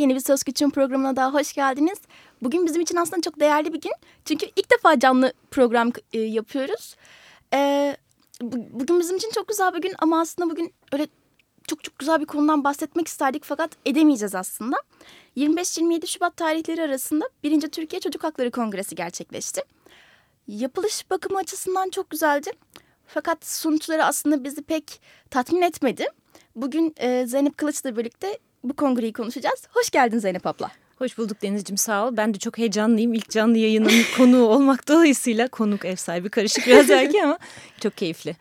Yeni bir Söz Küçüğün programına daha hoş geldiniz. Bugün bizim için aslında çok değerli bir gün. Çünkü ilk defa canlı program e, yapıyoruz. E, bu, bugün bizim için çok güzel bir gün ama aslında bugün öyle çok çok güzel bir konudan bahsetmek isterdik fakat edemeyeceğiz aslında. 25-27 Şubat tarihleri arasında 1. Türkiye Çocuk Hakları Kongresi gerçekleşti. Yapılış bakımı açısından çok güzeldi. Fakat sonuçları aslında bizi pek tatmin etmedi. Bugün e, Zeynep Kılıç'la birlikte bu kongreyi konuşacağız. Hoş geldin Zeynep abla. Hoş bulduk Deniz'ciğim sağ ol. Ben de çok heyecanlıyım. İlk canlı yayının konuğu olmak dolayısıyla konuk ev sahibi karışık biraz belki ama çok keyifli.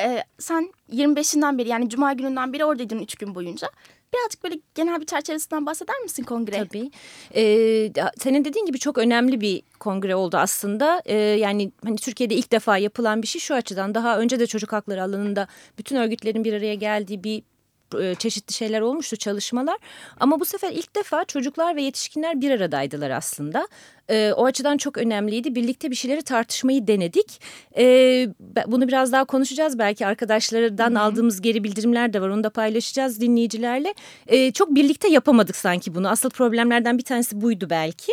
Ee, sen 25'inden beri yani Cuma gününden beri oradaydın 3 gün boyunca. Birazcık böyle genel bir çerçevesinden bahseder misin kongre? Tabii. Ee, senin dediğin gibi çok önemli bir kongre oldu aslında. Ee, yani hani Türkiye'de ilk defa yapılan bir şey şu açıdan. Daha önce de çocuk hakları alanında bütün örgütlerin bir araya geldiği bir çeşitli şeyler olmuştu çalışmalar ama bu sefer ilk defa çocuklar ve yetişkinler bir aradaydılar aslında. E, o açıdan çok önemliydi. Birlikte bir şeyleri tartışmayı denedik. E, bunu biraz daha konuşacağız. Belki arkadaşlardan Hı -hı. aldığımız geri bildirimler de var. Onu da paylaşacağız dinleyicilerle. E, çok birlikte yapamadık sanki bunu. Asıl problemlerden bir tanesi buydu belki.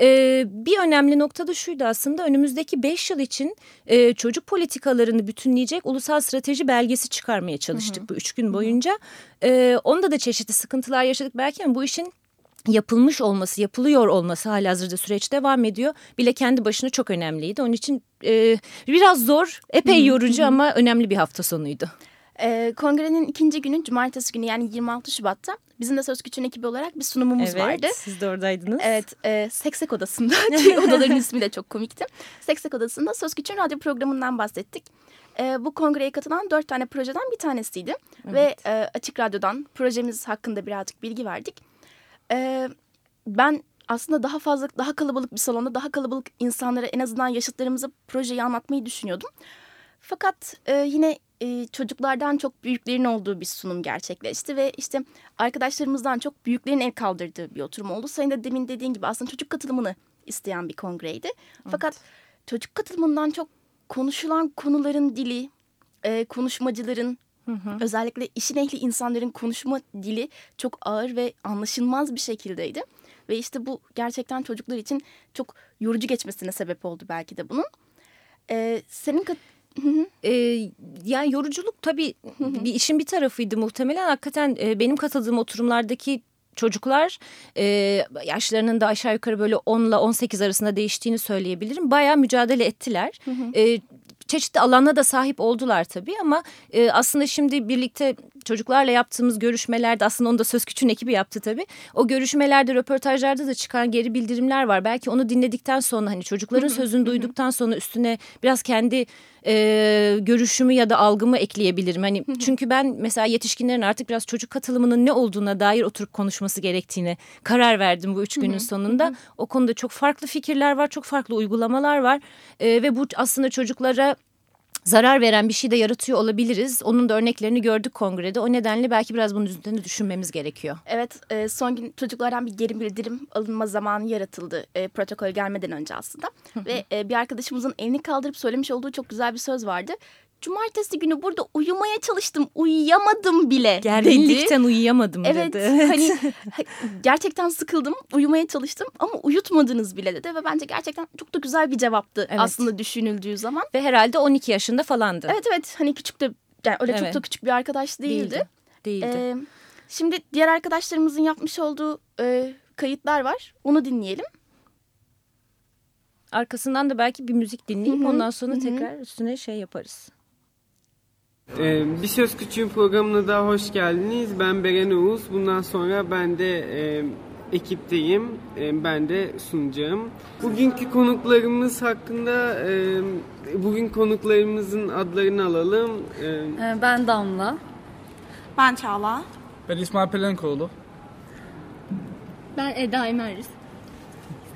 E, bir önemli nokta da şuydu aslında. Önümüzdeki beş yıl için e, çocuk politikalarını bütünleyecek ulusal strateji belgesi çıkarmaya çalıştık Hı -hı. bu üç gün boyunca. E, onda da çeşitli sıkıntılar yaşadık belki ama bu işin yapılmış olması, yapılıyor olması hala hazırda süreç devam ediyor. Bile kendi başına çok önemliydi. Onun için e, biraz zor, epey yorucu ama önemli bir hafta sonuydu. E, kongrenin ikinci günü cumartesi günü yani 26 Şubat'ta bizim de Söz Küçüğün ekibi olarak bir sunumumuz evet, vardı. Evet siz de oradaydınız. Evet e, Seksek Odası'nda odaların ismi de çok komikti. Seksek Odası'nda Söz Küçüğün radyo programından bahsettik. E, bu kongreye katılan dört tane projeden bir tanesiydi. Evet. Ve e, Açık Radyo'dan projemiz hakkında birazcık bilgi verdik. E, ben aslında daha fazla, daha kalabalık bir salonda, daha kalabalık insanlara en azından yaşıtlarımıza projeyi anlatmayı düşünüyordum. Fakat e, yine e, çocuklardan çok büyüklerin olduğu bir sunum gerçekleşti ve işte arkadaşlarımızdan çok büyüklerin el kaldırdığı bir oturum oldu. Senin de demin dediğin gibi aslında çocuk katılımını isteyen bir kongreydi. Evet. Fakat çocuk katılımından çok konuşulan konuların dili, e, konuşmacıların Hı hı. Özellikle işin ehli insanların konuşma dili çok ağır ve anlaşılmaz bir şekildeydi. Ve işte bu gerçekten çocuklar için çok yorucu geçmesine sebep oldu belki de bunun. Ee, senin Ee, yani yoruculuk tabii bir işin bir tarafıydı muhtemelen. Hakikaten e, benim katıldığım oturumlardaki çocuklar e, yaşlarının da aşağı yukarı böyle 10 ile 18 arasında değiştiğini söyleyebilirim. Bayağı mücadele ettiler. Hı hı. E, çeşitli alana da sahip oldular tabii ama e, aslında şimdi birlikte çocuklarla yaptığımız görüşmelerde aslında onu da Söz Küçüğün ekibi yaptı tabii. O görüşmelerde röportajlarda da çıkan geri bildirimler var. Belki onu dinledikten sonra hani çocukların sözünü duyduktan sonra üstüne biraz kendi e, görüşümü ya da algımı ekleyebilirim. Hani çünkü ben mesela yetişkinlerin artık biraz çocuk katılımının ne olduğuna dair oturup konuşması gerektiğini karar verdim bu üç günün sonunda. O konuda çok farklı fikirler var, çok farklı uygulamalar var e, ve bu aslında çocuklara zarar veren bir şey de yaratıyor olabiliriz. Onun da örneklerini gördük kongrede. O nedenle belki biraz bunun üzerinde düşünmemiz gerekiyor. Evet e, son gün çocuklardan bir geri bildirim alınma zamanı yaratıldı e, protokol gelmeden önce aslında. Ve e, bir arkadaşımızın elini kaldırıp söylemiş olduğu çok güzel bir söz vardı. Cumartesi günü burada uyumaya çalıştım. Uyuyamadım bile Gerginlikten dedi. uyuyamadım evet, dedi. Evet hani gerçekten sıkıldım. Uyumaya çalıştım ama uyutmadınız bile dedi. Ve bence gerçekten çok da güzel bir cevaptı evet. aslında düşünüldüğü zaman. Ve herhalde 12 yaşında falandı. Evet evet hani küçük de yani öyle evet. çok da küçük bir arkadaş değildi. Değildi. değildi. Ee, şimdi diğer arkadaşlarımızın yapmış olduğu e, kayıtlar var. Onu dinleyelim. Arkasından da belki bir müzik dinleyip Hı -hı. ondan sonra Hı -hı. tekrar üstüne şey yaparız. Ee, bir Söz Küçüğün programına daha hoş geldiniz. Ben Beren Oğuz. Bundan sonra ben de e, ekipteyim. E, ben de sunacağım. Bugünkü konuklarımız hakkında e, bugün konuklarımızın adlarını alalım. E, ee, ben Damla. Ben Çağla. Ben İsmail Pelenkoğlu. Ben Eda Emeris.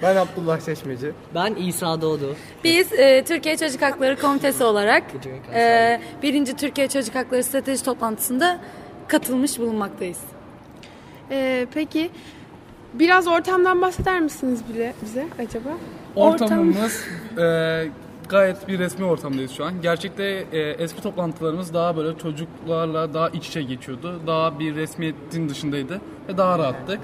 Ben Abdullah Çeşmeci. Ben İsa Doğdu. Biz e, Türkiye Çocuk Hakları Komitesi olarak e, birinci Türkiye Çocuk Hakları Strateji Toplantısında katılmış bulunmaktayız. Ee, peki biraz ortamdan bahseder misiniz bile bize acaba? Ortamımız e, gayet bir resmi ortamdayız şu an. Gerçekte e, eski toplantılarımız daha böyle çocuklarla daha iç içe geçiyordu. Daha bir resmiyetin dışındaydı ve daha rahattık.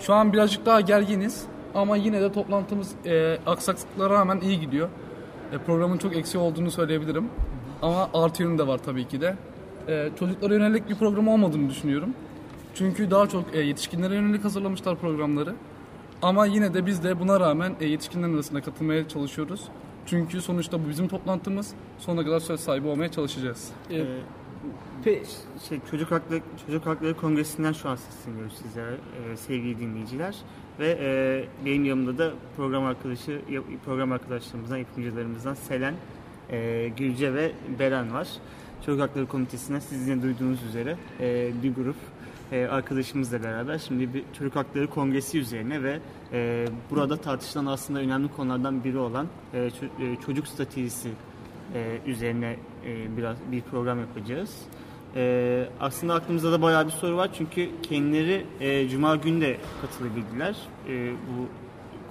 Şu an birazcık daha gerginiz ama yine de toplantımız e, aksaklıklara rağmen iyi gidiyor. E, programın çok eksiği olduğunu söyleyebilirim. Ama artı yönü de var tabii ki de. E, çocuklara yönelik bir program olmadığını düşünüyorum. Çünkü daha çok e, yetişkinlere yönelik hazırlamışlar programları. Ama yine de biz de buna rağmen e, yetişkinlerin arasında katılmaya çalışıyoruz. Çünkü sonuçta bu bizim toplantımız. Sonuna kadar söz sahibi olmaya çalışacağız. Ee, Pe- şey, çocuk hakları çocuk hakları kongresinden şu an sesleniyoruz sizlere e, sevgili dinleyiciler ve e, benim yanımda da program arkadaşı program arkadaşlarımızdan yapımcılarımızdan Selen, e, Gülce ve Beren var. Çocuk Hakları Komitesi'nden sizin de duyduğunuz üzere e, bir grup e, arkadaşımızla beraber şimdi bir çocuk hakları kongresi üzerine ve e, burada tartışılan aslında önemli konulardan biri olan e, e, çocuk stratejisi e, üzerine e, biraz bir program yapacağız. E, aslında aklımızda da bayağı bir soru var çünkü kendileri e, Cuma günü de katılabildiler e, bu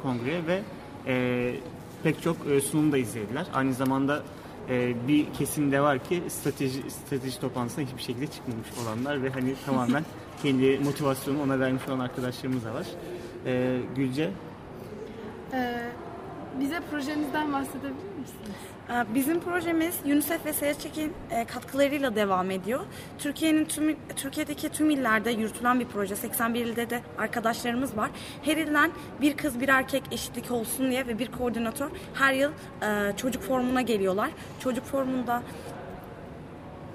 kongreye ve e, pek çok e, sunum da izlediler. Aynı zamanda e, bir kesim de var ki strateji strateji toplantısına hiçbir şekilde çıkmamış olanlar ve hani tamamen kendi motivasyonu ona vermiş olan arkadaşlarımız da var. E, Gülce Ee, bize projenizden bahsedebilir misiniz? Ee, Bizim projemiz UNICEF ve SEÇEK'in e, katkılarıyla devam ediyor. Türkiye'nin tüm Türkiye'deki tüm illerde yürütülen bir proje. 81 ilde de arkadaşlarımız var. Her ilden bir kız bir erkek eşitlik olsun diye ve bir koordinatör her yıl e, çocuk formuna geliyorlar. Çocuk formunda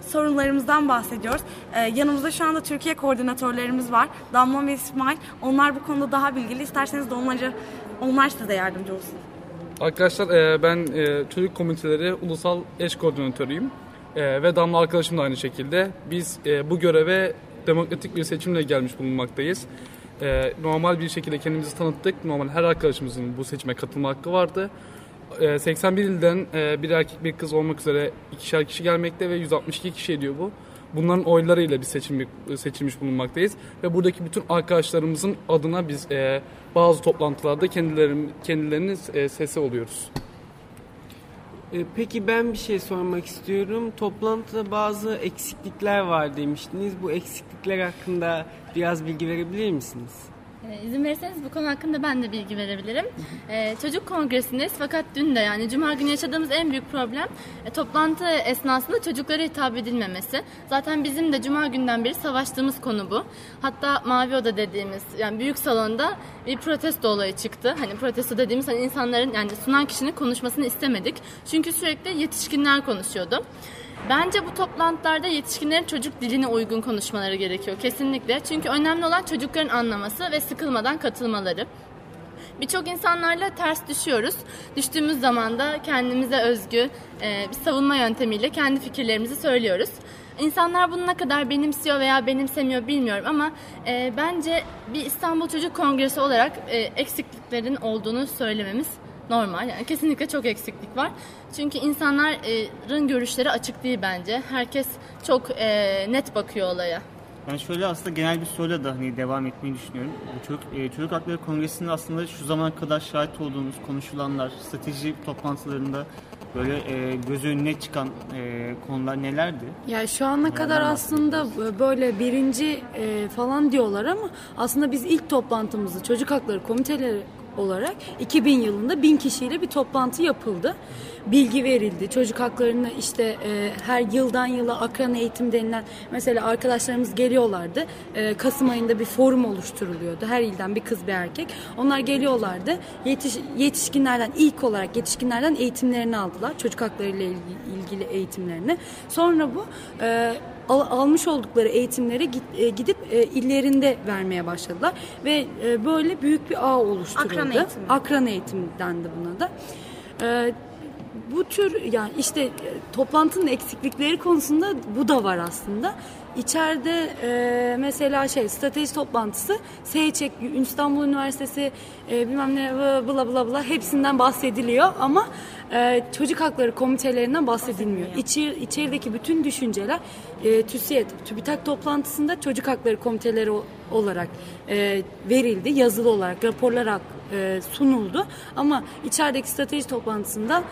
sorunlarımızdan bahsediyoruz. Ee, yanımızda şu anda Türkiye koordinatörlerimiz var. Damla ve İsmail. Onlar bu konuda daha bilgili. İsterseniz de onları, onlar size yardımcı olsun. Arkadaşlar e, ben e, çocuk komiteleri ulusal eş koordinatörüyüm. E, ve Damla arkadaşım da aynı şekilde. Biz e, bu göreve demokratik bir seçimle gelmiş bulunmaktayız. E, normal bir şekilde kendimizi tanıttık. Normal her arkadaşımızın bu seçime katılma hakkı vardı. E, 81 ilden e, bir erkek bir kız olmak üzere ikişer kişi gelmekte ve 162 kişi ediyor bu. Bunların oylarıyla bir seçim seçilmiş bulunmaktayız ve buradaki bütün arkadaşlarımızın adına biz e, bazı toplantılarda kendilerin kendilerinin e, sesi oluyoruz. E, Peki ben bir şey sormak istiyorum. Toplantıda bazı eksiklikler var demiştiniz. Bu eksiklikler hakkında biraz bilgi verebilir misiniz? Ee, İzin verirseniz bu konu hakkında ben de bilgi verebilirim. Ee, çocuk kongresindeyiz fakat dün de yani cuma günü yaşadığımız en büyük problem e, toplantı esnasında çocuklara hitap edilmemesi. Zaten bizim de cuma günden beri savaştığımız konu bu. Hatta Mavi Oda dediğimiz yani büyük salonda bir protesto olayı çıktı. Hani protesto dediğimiz hani insanların yani sunan kişinin konuşmasını istemedik. Çünkü sürekli yetişkinler konuşuyordu. Bence bu toplantılarda yetişkinlerin çocuk diline uygun konuşmaları gerekiyor kesinlikle. Çünkü önemli olan çocukların anlaması ve sıkılmadan katılmaları. Birçok insanlarla ters düşüyoruz. Düştüğümüz zaman da kendimize özgü e, bir savunma yöntemiyle kendi fikirlerimizi söylüyoruz. İnsanlar bunu ne kadar benimsiyor veya benimsemiyor bilmiyorum ama e, bence bir İstanbul Çocuk Kongresi olarak e, eksikliklerin olduğunu söylememiz normal. Yani kesinlikle çok eksiklik var. Çünkü insanların görüşleri açık değil bence. Herkes çok e, net bakıyor olaya. Ben şöyle aslında genel bir soruyla da hani devam etmeyi düşünüyorum. Bu çocuk, e, çocuk Hakları Kongresi'nde aslında şu zamana kadar şahit olduğunuz konuşulanlar, strateji toplantılarında böyle e, göz önüne çıkan e, konular nelerdi? Ya şu ana kadar aslında böyle birinci e, falan diyorlar ama aslında biz ilk toplantımızı çocuk hakları komiteleri olarak 2000 yılında bin kişiyle bir toplantı yapıldı. Bilgi verildi. Çocuk haklarını işte e, her yıldan yıla akran eğitim denilen mesela arkadaşlarımız geliyorlardı. E, Kasım ayında bir forum oluşturuluyordu. Her ilden bir kız bir erkek. Onlar geliyorlardı. Yetiş, yetişkinlerden ilk olarak yetişkinlerden eğitimlerini aldılar. Çocuk hakları ile ilgili eğitimlerini. Sonra bu e, al- almış oldukları eğitimleri git- e, gidip e, illerinde vermeye başladılar ve e, böyle büyük bir ağ oluşturuldu. Akran eğitimi. Akran eğitim dendi buna da. E, bu tür yani işte e, toplantının eksiklikleri konusunda bu da var aslında. İçeride e, mesela şey strateji toplantısı SEÇEK, İstanbul Üniversitesi e, bilmem ne bla bla bla hepsinden bahsediliyor ama e, çocuk hakları komitelerinden bahsedilmiyor. İçer, içerideki bütün düşünceler e, TÜSİAD, TÜBİTAK toplantısında çocuk hakları komiteleri olarak e, verildi. Yazılı olarak raporlar e, sunuldu. Ama içerideki strateji toplantısında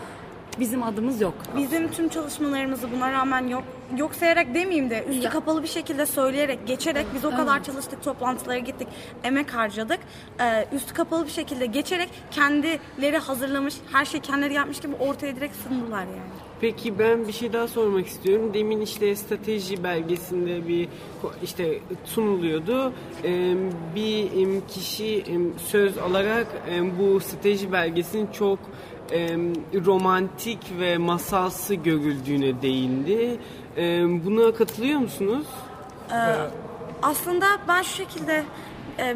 bizim adımız yok. Bizim tüm çalışmalarımızı buna rağmen yok yok sayarak demeyeyim de üstü kapalı bir şekilde söyleyerek geçerek biz o kadar çalıştık toplantılara gittik emek harcadık ee, üstü kapalı bir şekilde geçerek kendileri hazırlamış her şey kendileri yapmış gibi ortaya direkt sundular yani. Peki ben bir şey daha sormak istiyorum. Demin işte strateji belgesinde bir işte sunuluyordu. Ee, bir kişi söz alarak bu strateji belgesinin çok romantik ve masalsı görüldüğüne değindi. Buna katılıyor musunuz? Ee, aslında ben şu şekilde e,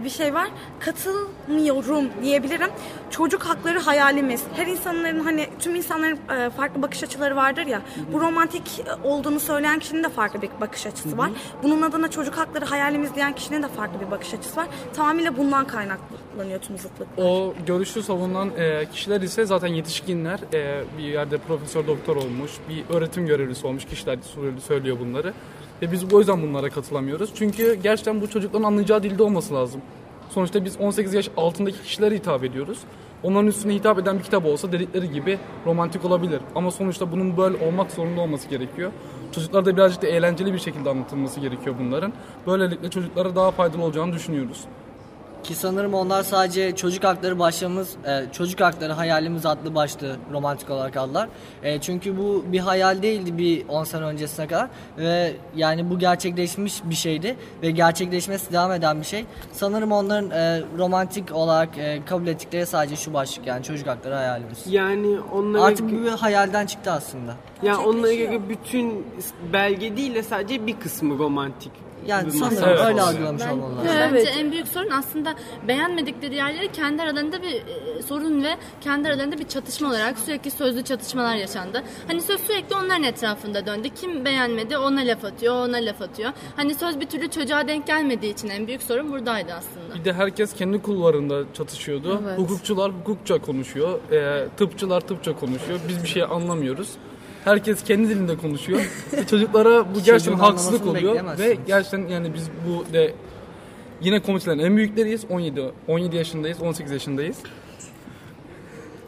bir şey var. Katılmıyorum diyebilirim. Çocuk hakları hayalimiz. Her insanların hani tüm insanların e, farklı bakış açıları vardır ya. Bu romantik olduğunu söyleyen kişinin de farklı bir bakış açısı var. Bunun adına çocuk hakları hayalimiz diyen kişinin de farklı bir bakış açısı var. Tamamıyla bundan kaynaklanıyor tüm zıtlıklar. O görüşü savunan e, kişiler ise zaten yetişkinler. bir yerde profesör doktor olmuş, bir öğretim görevlisi olmuş kişiler söylüyor bunları. Ve biz o yüzden bunlara katılamıyoruz. Çünkü gerçekten bu çocukların anlayacağı dilde olması lazım. Sonuçta biz 18 yaş altındaki kişilere hitap ediyoruz. Onların üstüne hitap eden bir kitap olsa dedikleri gibi romantik olabilir. Ama sonuçta bunun böyle olmak zorunda olması gerekiyor. Çocuklarda birazcık da eğlenceli bir şekilde anlatılması gerekiyor bunların. Böylelikle çocuklara daha faydalı olacağını düşünüyoruz. Ki sanırım onlar sadece çocuk hakları başlığımız, e, çocuk hakları hayalimiz adlı başlığı romantik olarak aldılar. E, çünkü bu bir hayal değildi bir 10 sene öncesine kadar ve yani bu gerçekleşmiş bir şeydi ve gerçekleşmesi devam eden bir şey. Sanırım onların e, romantik olarak e, kabul ettikleri sadece şu başlık yani çocuk hakları hayalimiz. Yani onlara artık bu bir hayalden çıktı aslında. Yani onlara göre bütün belge değil de sadece bir kısmı romantik yani sanırım evet. öyle algılamış ben, olmalılar. Bence evet. en büyük sorun aslında beğenmedikleri yerleri kendi aralarında bir e, sorun ve kendi aralarında bir çatışma olarak sürekli sözlü çatışmalar yaşandı. Hani söz sürekli onların etrafında döndü. Kim beğenmedi ona laf atıyor, ona laf atıyor. Hani söz bir türlü çocuğa denk gelmediği için en büyük sorun buradaydı aslında. Bir de herkes kendi kulvarında çatışıyordu. Evet. Hukukçular hukukça konuşuyor, e, tıpçılar tıpça konuşuyor. Biz bir şey anlamıyoruz. Herkes kendi dilinde konuşuyor. ve çocuklara bu gerçekten haksızlık oluyor ve gerçekten yani biz bu de yine komitelerin en büyükleriyiz. 17 17 yaşındayız, 18 yaşındayız.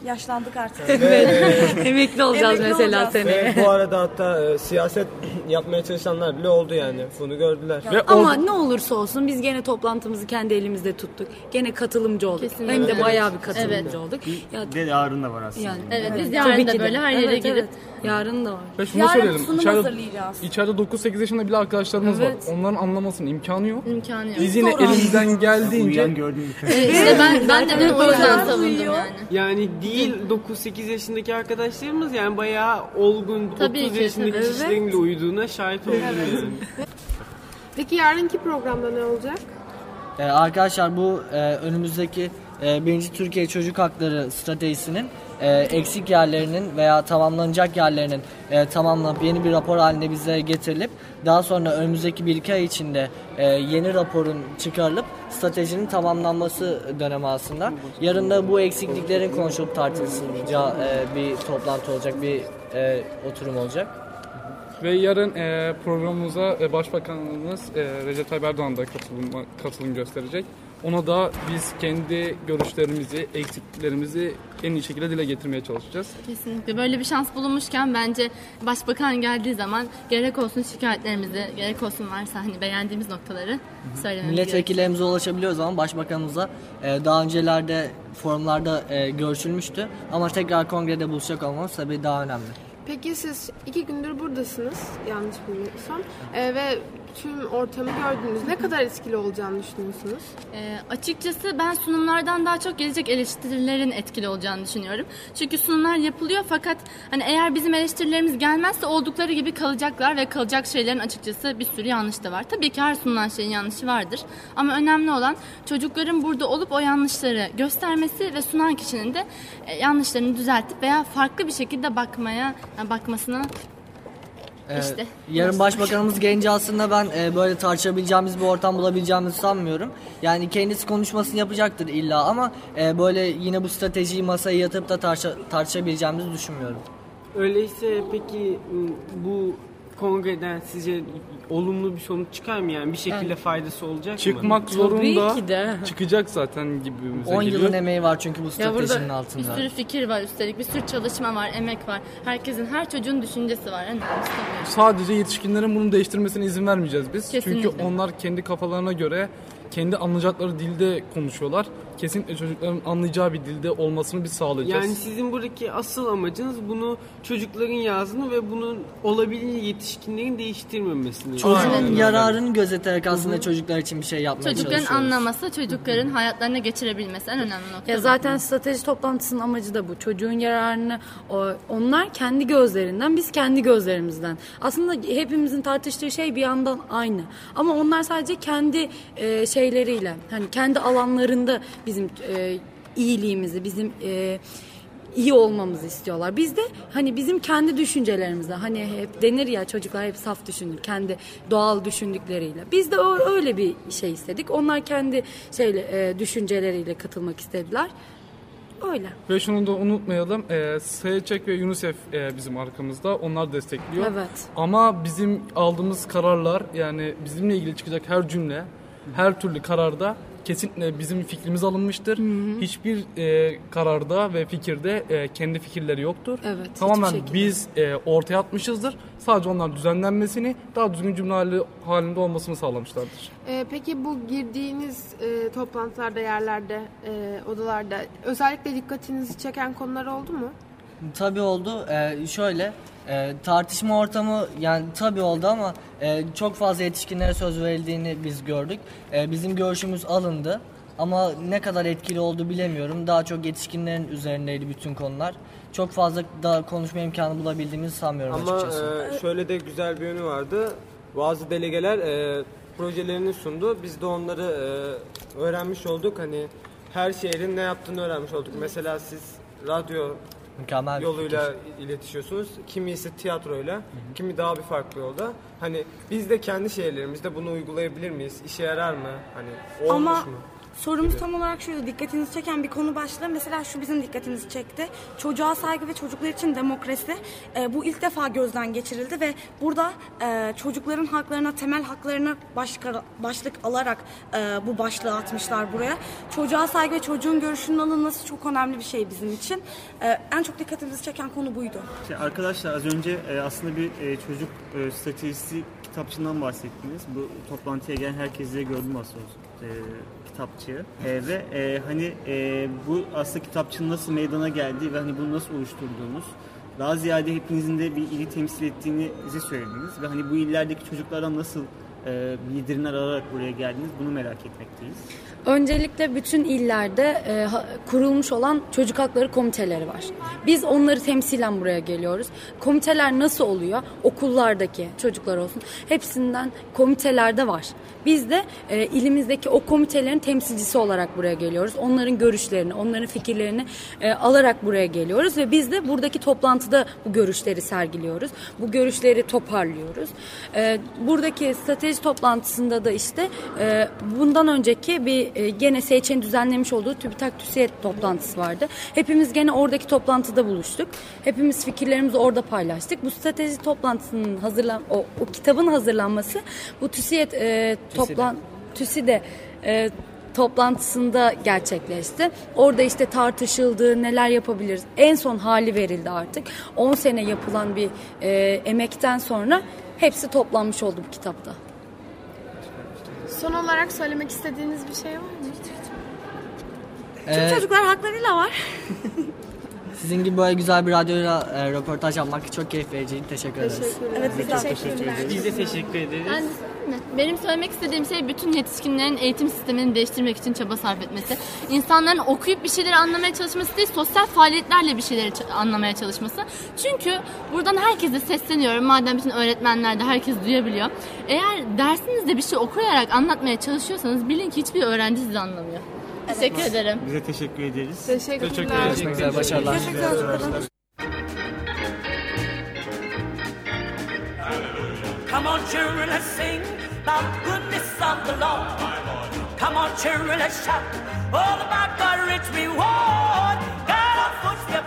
Yaşlandık artık. evet. Emekli olacağız Emekli mesela olacağız. seneye. bu arada hatta e, siyaset yapmaya çalışanlar bile oldu yani. Bunu gördüler. Ve Ama ne olursa olsun biz gene toplantımızı kendi elimizde tuttuk. Gene katılımcı olduk. Kesinlikle. Hem de evet. bayağı bir katılımcı evet. olduk. Ya, de yarın da var aslında. Yani, evet, evet biz yarın da böyle her yere evet, gidip evet. Yarın da var. Ve şunu Yarın söyleyelim. sunum İçeride, hazırlayacağız. içeride 9-8 yaşında bile arkadaşlarımız evet. var. Onların anlamasının imkanı yok. İmkanı yok. Biz yine elimizden geldiğince... Uyuyan gördüğüm evet, işte ben, ben de o yüzden savundum yani. Yani değil 9-8 yaşındaki arkadaşlarımız yani bayağı olgun tabii 30 ki, yaşındaki tabii. kişilerin uyuduğuna şahit oldum evet. yani. Peki yarınki programda ne olacak? Ee, arkadaşlar bu e, önümüzdeki e, birinci Türkiye Çocuk Hakları Stratejisi'nin e, eksik yerlerinin veya tamamlanacak yerlerinin e, tamamlanıp yeni bir rapor halinde bize getirilip daha sonra önümüzdeki bir iki ay içinde e, yeni raporun çıkarılıp stratejinin tamamlanması dönemi aslında. Yarın da bu eksikliklerin konuşulup tartışılacağı e, bir toplantı olacak, bir e, oturum olacak. Ve yarın e, programımıza e, Başbakanımız e, Recep Tayyip Erdoğan da katılım, katılım gösterecek. Ona da biz kendi görüşlerimizi, eksikliklerimizi en iyi şekilde dile getirmeye çalışacağız. Kesinlikle. Böyle bir şans bulunmuşken bence başbakan geldiği zaman gerek olsun şikayetlerimizi, gerek olsun varsa hani beğendiğimiz noktaları söylememiz Milletvekillerimize ulaşabiliyoruz ama başbakanımıza e, daha öncelerde forumlarda e, görüşülmüştü. Ama tekrar kongrede buluşacak olmamız tabii daha önemli. Peki siz iki gündür buradasınız yanlış bilmiyorsam ee, ve tüm ortamı gördünüz. Ne kadar etkili olacağını düşünüyorsunuz? E, açıkçası ben sunumlardan daha çok gelecek eleştirilerin etkili olacağını düşünüyorum. Çünkü sunumlar yapılıyor fakat hani eğer bizim eleştirilerimiz gelmezse oldukları gibi kalacaklar ve kalacak şeylerin açıkçası bir sürü yanlış da var. Tabii ki her sunulan şeyin yanlışı vardır. Ama önemli olan çocukların burada olup o yanlışları göstermesi ve sunan kişinin de e, yanlışlarını düzeltip veya farklı bir şekilde bakmaya yani bakmasına Ee, İşte. yarın başbakanımız gelince aslında ben e, böyle tartışabileceğimiz bir ortam bulabileceğimizi sanmıyorum. Yani kendisi konuşmasını yapacaktır illa ama e, böyle yine bu stratejiyi masaya yatıp da tartışa, tartışabileceğimizi düşünmüyorum. Öyleyse peki bu kongreden sizce olumlu bir sonuç çıkar mı yani bir şekilde faydası olacak mı? Çıkmak zorunda. ki de. Çıkacak zaten gibimize 10 geliyor. yılın emeği var çünkü bu stratejinin bir altında. sürü fikir var üstelik bir sürü çalışma var, emek var. Herkesin, her çocuğun düşüncesi var. Bu. Sadece yetişkinlerin bunu değiştirmesine izin vermeyeceğiz biz. Kesinlikle. Çünkü onlar kendi kafalarına göre kendi anlayacakları dilde konuşuyorlar. Kesinlikle çocukların anlayacağı bir dilde olmasını biz sağlayacağız. Yani sizin buradaki asıl amacınız bunu çocukların yazdığını ve bunun olabildiğince yetişkinlerin değiştirmemesini. Çocuğun Aynen yararını gözeterek aslında çocuklar için bir şey yapmaya Çocukların çalışıyoruz. anlaması, çocukların hayatlarına geçirebilmesi en önemli nokta. Ya bu. zaten strateji toplantısının amacı da bu. Çocuğun yararını onlar kendi gözlerinden, biz kendi gözlerimizden. Aslında hepimizin tartıştığı şey bir yandan aynı. Ama onlar sadece kendi e, şeyleriyle, hani kendi alanlarında bizim e, iyiliğimizi, bizim e, iyi olmamızı istiyorlar. Biz de hani bizim kendi düşüncelerimizle hani hep denir ya çocuklar hep saf düşünür kendi doğal düşündükleriyle. Biz de öyle bir şey istedik. Onlar kendi şeyle e, düşünceleriyle katılmak istediler. Öyle. Ve şunu da unutmayalım. E, SEÇEK ve UNICEF e, bizim arkamızda. Onlar destekliyor. Evet. Ama bizim aldığımız kararlar yani bizimle ilgili çıkacak her cümle, her türlü kararda kesinlikle bizim fikrimiz alınmıştır. Hiçbir e, kararda ve fikirde e, kendi fikirleri yoktur. Evet, Tamamen biz e, ortaya atmışızdır. Sadece onlar düzenlenmesini, daha düzgün cümle hali- halinde olmasını sağlamışlardır. Ee, peki bu girdiğiniz e, toplantılarda, yerlerde, e, odalarda özellikle dikkatinizi çeken konular oldu mu? Tabii oldu. Ee, şöyle e, tartışma ortamı yani tabii oldu ama e, çok fazla yetişkinlere söz verildiğini biz gördük. E, bizim görüşümüz alındı. Ama ne kadar etkili oldu bilemiyorum. Daha çok yetişkinlerin üzerindeydi bütün konular. Çok fazla daha konuşma imkanı bulabildiğimizi sanmıyorum Ama açıkçası. e, şöyle de güzel bir yönü vardı. Bazı delegeler e, projelerini sundu. Biz de onları e, öğrenmiş olduk. Hani her şehrin ne yaptığını öğrenmiş olduk. Mesela siz radyo Mükemmel bir yoluyla iletişiyorsunuz. Kimi ise tiyatroyla, kimi daha bir farklı yolda. Hani biz de kendi şehirlerimizde bunu uygulayabilir miyiz? İşe yarar mı? Hani olmuş Ama mu? Sorumuz tam olarak şuydu. Dikkatinizi çeken bir konu başlığı. Mesela şu bizim dikkatimizi çekti. Çocuğa saygı ve çocuklar için demokrasi. Ee, bu ilk defa gözden geçirildi ve burada e, çocukların haklarına, temel haklarına başka, başlık alarak e, bu başlığı atmışlar buraya. Çocuğa saygı ve çocuğun görüşünün alınması çok önemli bir şey bizim için. E, en çok dikkatimizi çeken konu buydu. İşte arkadaşlar az önce e, aslında bir e, çocuk e, stratejisi kitapçığından bahsettiniz. Bu toplantıya gelen herkese gördüm aslında e, kitapçığı. E, ve e, hani e, bu aslında kitapçının nasıl meydana geldiği ve hani bunu nasıl oluşturduğunuz daha ziyade hepinizin de bir ili temsil ettiğinizi söylediniz ve hani bu illerdeki çocuklardan nasıl e, bildirimler alarak buraya geldiniz bunu merak etmekteyiz. Öncelikle bütün illerde e, kurulmuş olan çocuk hakları komiteleri var. Biz onları temsilen buraya geliyoruz. Komiteler nasıl oluyor? Okullardaki çocuklar olsun. Hepsinden komitelerde var. Biz de e, ilimizdeki o komitelerin temsilcisi olarak buraya geliyoruz. Onların görüşlerini, onların fikirlerini e, alarak buraya geliyoruz ve biz de buradaki toplantıda bu görüşleri sergiliyoruz. Bu görüşleri toparlıyoruz. E, buradaki strateji toplantısında da işte e, bundan önceki bir e, gene SH'nin düzenlemiş olduğu TÜBİTAK TÜSİAD toplantısı vardı. Hepimiz gene oradaki toplantıda buluştuk. Hepimiz fikirlerimizi orada paylaştık. Bu strateji toplantısının hazırlan o, o kitabın hazırlanması bu TÜSİAD e, toplan TÜSİ'de e, toplantısında gerçekleşti. Orada işte tartışıldı, neler yapabiliriz. En son hali verildi artık. 10 sene yapılan bir e, emekten sonra hepsi toplanmış oldu bu kitapta. Son olarak söylemek istediğiniz bir şey var mı? Tüm Ee, çocuklar haklarıyla var. Sizin gibi böyle güzel bir radyoyla e, röportaj yapmak çok keyif vericiydi. Teşekkür ederiz. Evet biz de Teşekkür ederiz. Biz de teşekkür ederiz. Yani benim söylemek istediğim şey bütün yetişkinlerin eğitim sistemini değiştirmek için çaba sarf etmesi. İnsanların okuyup bir şeyleri anlamaya çalışması değil, sosyal faaliyetlerle bir şeyleri ç- anlamaya çalışması. Çünkü buradan herkese sesleniyorum. Madem bütün öğretmenler de herkes duyabiliyor. Eğer dersinizde bir şey okuyarak anlatmaya çalışıyorsanız bilin ki hiçbir öğrenci sizi anlamıyor. Teşekkür ederim. Bize teşekkür ederiz. Teşekkürler. Teşekkür ederiz. Görüşmek üzere. Başarılar. Come on, children, let's sing about the goodness of the Lord. Come on, children, let's shout all about God's rich reward. God our footsteps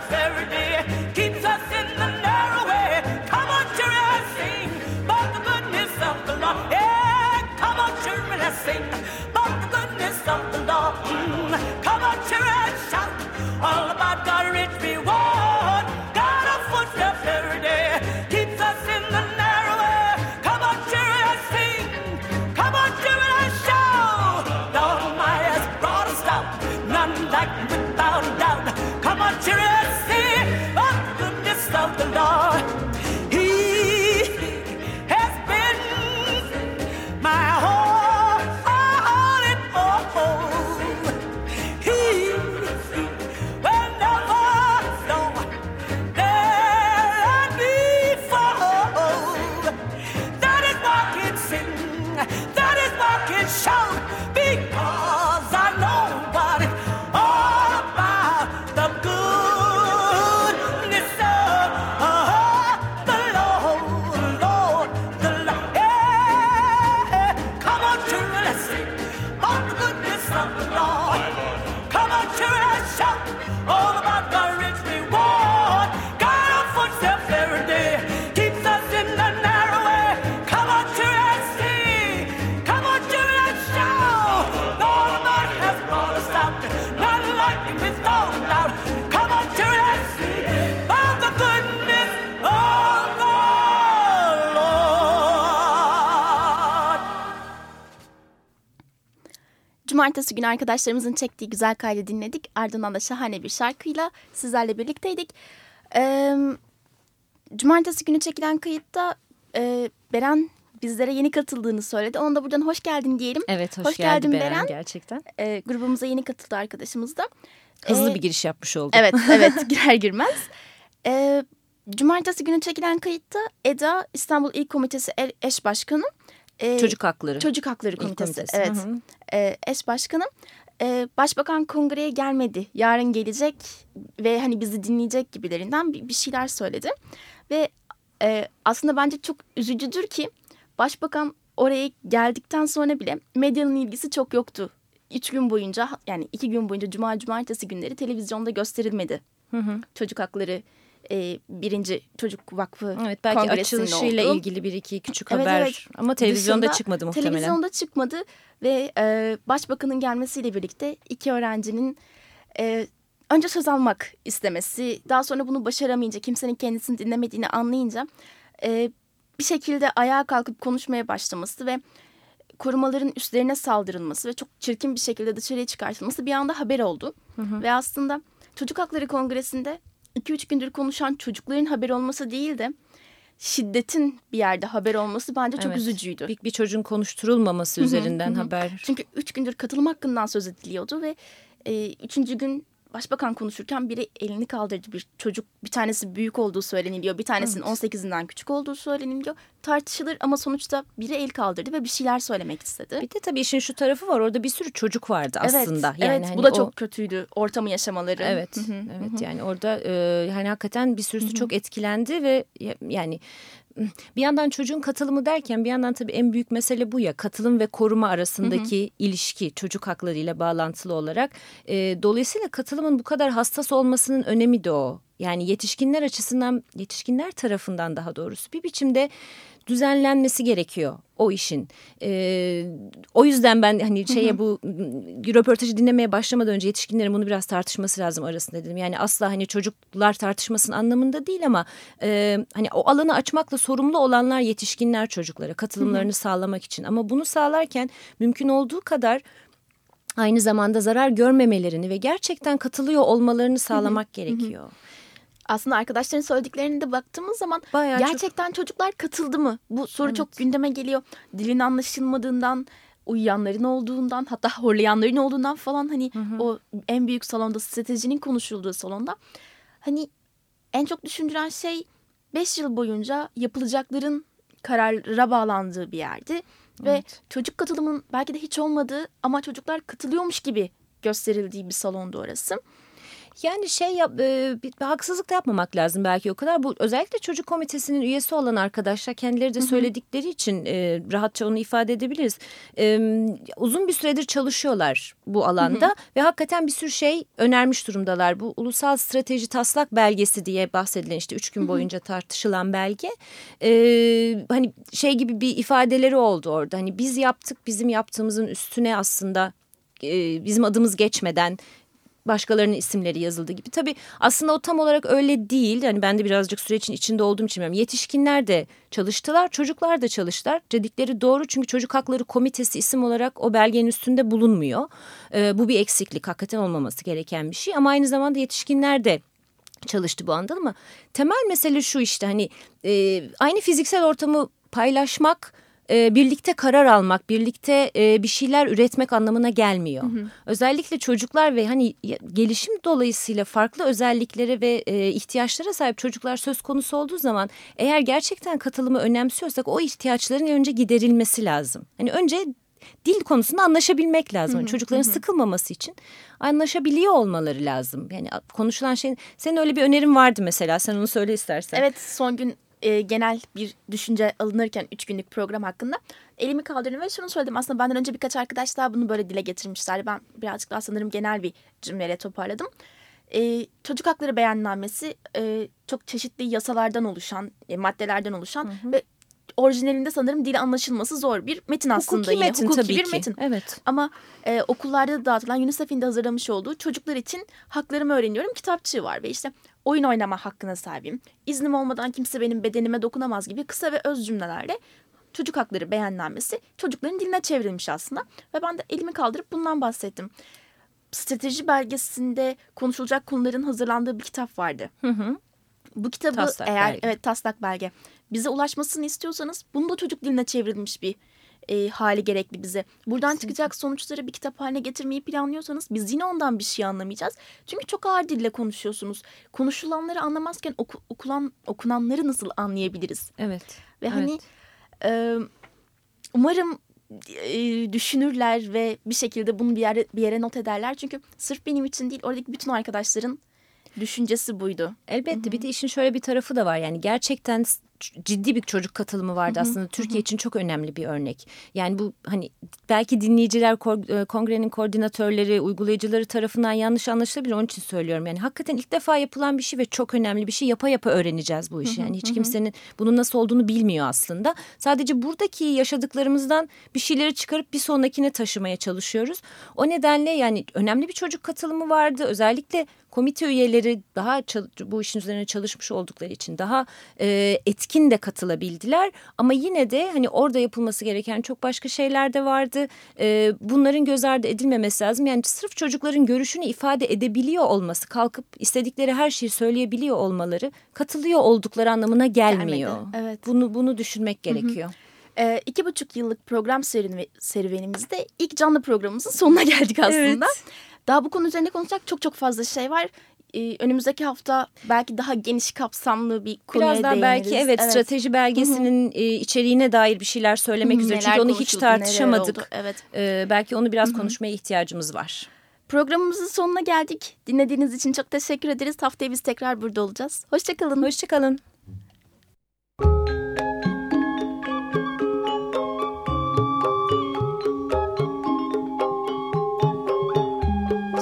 Cumartesi günü arkadaşlarımızın çektiği güzel kaydı dinledik. Ardından da şahane bir şarkıyla sizlerle birlikteydik. Ee, Cumartesi günü çekilen kayıtta e, Beren bizlere yeni katıldığını söyledi. Ona da buradan hoş geldin diyelim. Evet hoş, Hoş geldi geldin Beren, Beren. gerçekten. Ee, grubumuza yeni katıldı arkadaşımız da. Hızlı Ee, bir giriş yapmış oldu. Evet, evet girer girmez. Ee, Cumartesi günü çekilen kayıtta Eda İstanbul İl Komitesi eş başkanı. Ee, Çocuk Hakları. Çocuk Hakları Komitesi, Komitesi, evet. hı hı. Ee, eş başkanı. Ee, Başbakan kongreye gelmedi. Yarın gelecek ve hani bizi dinleyecek gibilerinden bir, bir şeyler söyledi. Ve e, aslında bence çok üzücüdür ki Başbakan oraya geldikten sonra bile medyanın ilgisi çok yoktu. Üç gün boyunca yani iki gün boyunca cuma cumartesi günleri televizyonda gösterilmedi. Hı hı. Çocuk Hakları e, birinci Çocuk Vakfı Evet belki Kongresinin açılışıyla oldu. ilgili bir iki küçük Evet, haber evet. ama televizyonda Dışında çıkmadı muhtemelen. Televizyonda çıkmadı ve e, başbakanın gelmesiyle birlikte iki öğrencinin e, önce söz almak istemesi, daha sonra bunu başaramayınca, kimsenin kendisini dinlemediğini anlayınca e, bir şekilde ayağa kalkıp konuşmaya başlaması ve korumaların üstlerine saldırılması ve çok çirkin bir şekilde dışarıya çıkartılması bir anda haber oldu. Ve aslında Çocuk Hakları Kongresi'nde 2-3 gündür konuşan çocukların haber olması değil de şiddetin bir yerde haber olması bence çok Evet. üzücüydü. Bir, bir çocuğun konuşturulmaması Hı hı, üzerinden hı haber. Çünkü üç gündür katılım hakkından söz ediliyordu ve e, üçüncü gün başbakan konuşurken biri elini kaldırdı. Bir çocuk bir tanesi büyük olduğu söyleniliyor. Bir tanesinin Evet. 18'inden küçük olduğu söyleniliyor. Tartışılır ama sonuçta biri el kaldırdı ve bir şeyler söylemek istedi. Bir de tabii işin şu tarafı var orada bir sürü çocuk vardı Evet, aslında. Yani evet hani bu da o- çok kötüydü ortamı yaşamaları. Evet, Hı hı, evet hı hı. yani orada e, hani hakikaten bir sürüsü çok etkilendi ve ya- yani bir yandan çocuğun katılımı derken bir yandan tabii en büyük mesele bu ya katılım ve koruma arasındaki ilişki çocuk haklarıyla bağlantılı olarak. E, dolayısıyla katılımın bu kadar hassas olmasının önemi de o. Yani yetişkinler açısından yetişkinler tarafından daha doğrusu bir biçimde düzenlenmesi gerekiyor o işin. Ee, o yüzden ben hani şeye bu m, röportajı dinlemeye başlamadan önce yetişkinlerin bunu biraz tartışması lazım arasında dedim. Yani asla hani çocuklar tartışmasının anlamında değil ama e, hani o alanı açmakla sorumlu olanlar yetişkinler çocuklara katılımlarını sağlamak için. Ama bunu sağlarken mümkün olduğu kadar aynı zamanda zarar görmemelerini ve gerçekten katılıyor olmalarını sağlamak gerekiyor. Aslında arkadaşların söylediklerine de baktığımız zaman Bayağı gerçekten çocuklar katıldı mı? Bu soru çok gündeme geliyor. Dilin anlaşılmadığından, uyuyanların olduğundan, hatta horlayanların olduğundan falan hani o en büyük salonda stratejinin konuşulduğu salonda hani en çok düşündüren şey 5 yıl boyunca yapılacakların karara bağlandığı bir yerdi. Ve Evet. çocuk katılımın belki de hiç olmadığı ama çocuklar katılıyormuş gibi gösterildiği bir salondu orası. Yani şey yap, e, bir, bir haksızlık da yapmamak lazım belki o kadar. Bu özellikle çocuk komitesinin üyesi olan arkadaşlar kendileri de söyledikleri için e, rahatça onu ifade edebiliriz. E, uzun bir süredir çalışıyorlar bu alanda ve hakikaten bir sürü şey önermiş durumdalar. Bu ulusal strateji taslak belgesi diye bahsedilen işte üç gün boyunca tartışılan belge. E, hani şey gibi bir ifadeleri oldu orada. Hani biz yaptık bizim yaptığımızın üstüne aslında e, bizim adımız geçmeden başkalarının isimleri yazıldı gibi. Tabii aslında o tam olarak öyle değil. Yani ben de birazcık sürecin içinde olduğum için bilmiyorum. Yetişkinler de çalıştılar, çocuklar da çalıştılar. Dedikleri doğru çünkü çocuk hakları komitesi isim olarak o belgenin üstünde bulunmuyor. Ee, bu bir eksiklik, hakikaten olmaması gereken bir şey. Ama aynı zamanda yetişkinler de çalıştı bu anda ama temel mesele şu işte hani e, aynı fiziksel ortamı paylaşmak e, birlikte karar almak, birlikte e, bir şeyler üretmek anlamına gelmiyor. Özellikle çocuklar ve hani gelişim dolayısıyla farklı özelliklere ve e, ihtiyaçlara sahip çocuklar söz konusu olduğu zaman eğer gerçekten katılımı önemsiyorsak o ihtiyaçların önce giderilmesi lazım. Hani önce dil konusunda anlaşabilmek lazım. Hani çocukların sıkılmaması için anlaşabiliyor olmaları lazım. Yani konuşulan şeyin senin öyle bir önerin vardı mesela sen onu söyle istersen. Evet son gün e, genel bir düşünce alınırken 3 günlük program hakkında elimi kaldırdım ve şunu söyledim. Aslında benden önce birkaç arkadaş daha bunu böyle dile getirmişlerdi. Ben birazcık daha sanırım genel bir cümleyle toparladım. E, çocuk hakları beyannamesi e, çok çeşitli yasalardan oluşan, e, maddelerden oluşan ve orijinalinde sanırım dili anlaşılması zor bir metin aslında Hukuki yine. metin Hukuki tabii bir ki. metin. Evet. Ama e, okullarda da dağıtılan UNICEF'in de hazırlamış olduğu çocuklar için haklarımı öğreniyorum kitapçığı var. Ve işte oyun oynama hakkına sahibim. İznim olmadan kimse benim bedenime dokunamaz gibi kısa ve öz cümlelerle çocuk hakları beyannamesi çocukların diline çevrilmiş aslında. Ve ben de elimi kaldırıp bundan bahsettim. Strateji belgesinde konuşulacak konuların hazırlandığı bir kitap vardı. Hı hı. Bu kitabı Taslak eğer belge. evet taslak belge bize ulaşmasını istiyorsanız bunu da çocuk diline çevrilmiş bir e, hali gerekli bize. Buradan çıkacak sonuçları bir kitap haline getirmeyi planlıyorsanız biz yine ondan bir şey anlamayacağız. Çünkü çok ağır dille konuşuyorsunuz. Konuşulanları anlamazken oku, okulan okunanları nasıl anlayabiliriz? Evet. Ve hani e, umarım e, düşünürler ve bir şekilde bunu bir yere bir yere not ederler. Çünkü sırf benim için değil oradaki bütün arkadaşların düşüncesi buydu. Elbette bir de işin şöyle bir tarafı da var yani gerçekten ciddi bir çocuk katılımı vardı aslında Türkiye için çok önemli bir örnek. Yani bu hani belki dinleyiciler e, kongrenin koordinatörleri uygulayıcıları tarafından yanlış anlaşılabilir onun için söylüyorum. Yani hakikaten ilk defa yapılan bir şey ve çok önemli bir şey yapa yapa öğreneceğiz bu işi. Yani hiç kimsenin bunun nasıl olduğunu bilmiyor aslında. Sadece buradaki yaşadıklarımızdan bir şeyleri çıkarıp bir sonrakine taşımaya çalışıyoruz. O nedenle yani önemli bir çocuk katılımı vardı. Özellikle komite üyeleri daha bu işin üzerine çalışmış oldukları için daha e, etkin de katılabildiler. Ama yine de hani orada yapılması gereken çok başka şeyler de vardı. E, bunların göz ardı edilmemesi lazım. Yani sırf çocukların görüşünü ifade edebiliyor olması, kalkıp istedikleri her şeyi söyleyebiliyor olmaları katılıyor oldukları anlamına gelmiyor. Gelmedi, evet. Bunu bunu düşünmek gerekiyor. Ee, iki buçuk yıllık program serüve- serüvenimizde ilk canlı programımızın sonuna geldik aslında. Daha bu konu üzerine konuşacak çok çok fazla şey var. Ee, önümüzdeki hafta belki daha geniş kapsamlı bir konuya Biraz daha değiniriz. belki evet, strateji belgesinin e, içeriğine dair bir şeyler söylemek Hı hı. üzere. Neler Çünkü onu hiç tartışamadık. evet. E, belki onu biraz konuşmaya ihtiyacımız var. Programımızın sonuna geldik. Dinlediğiniz için çok teşekkür ederiz. Haftaya biz tekrar burada olacağız. Hoşçakalın. Hoşçakalın.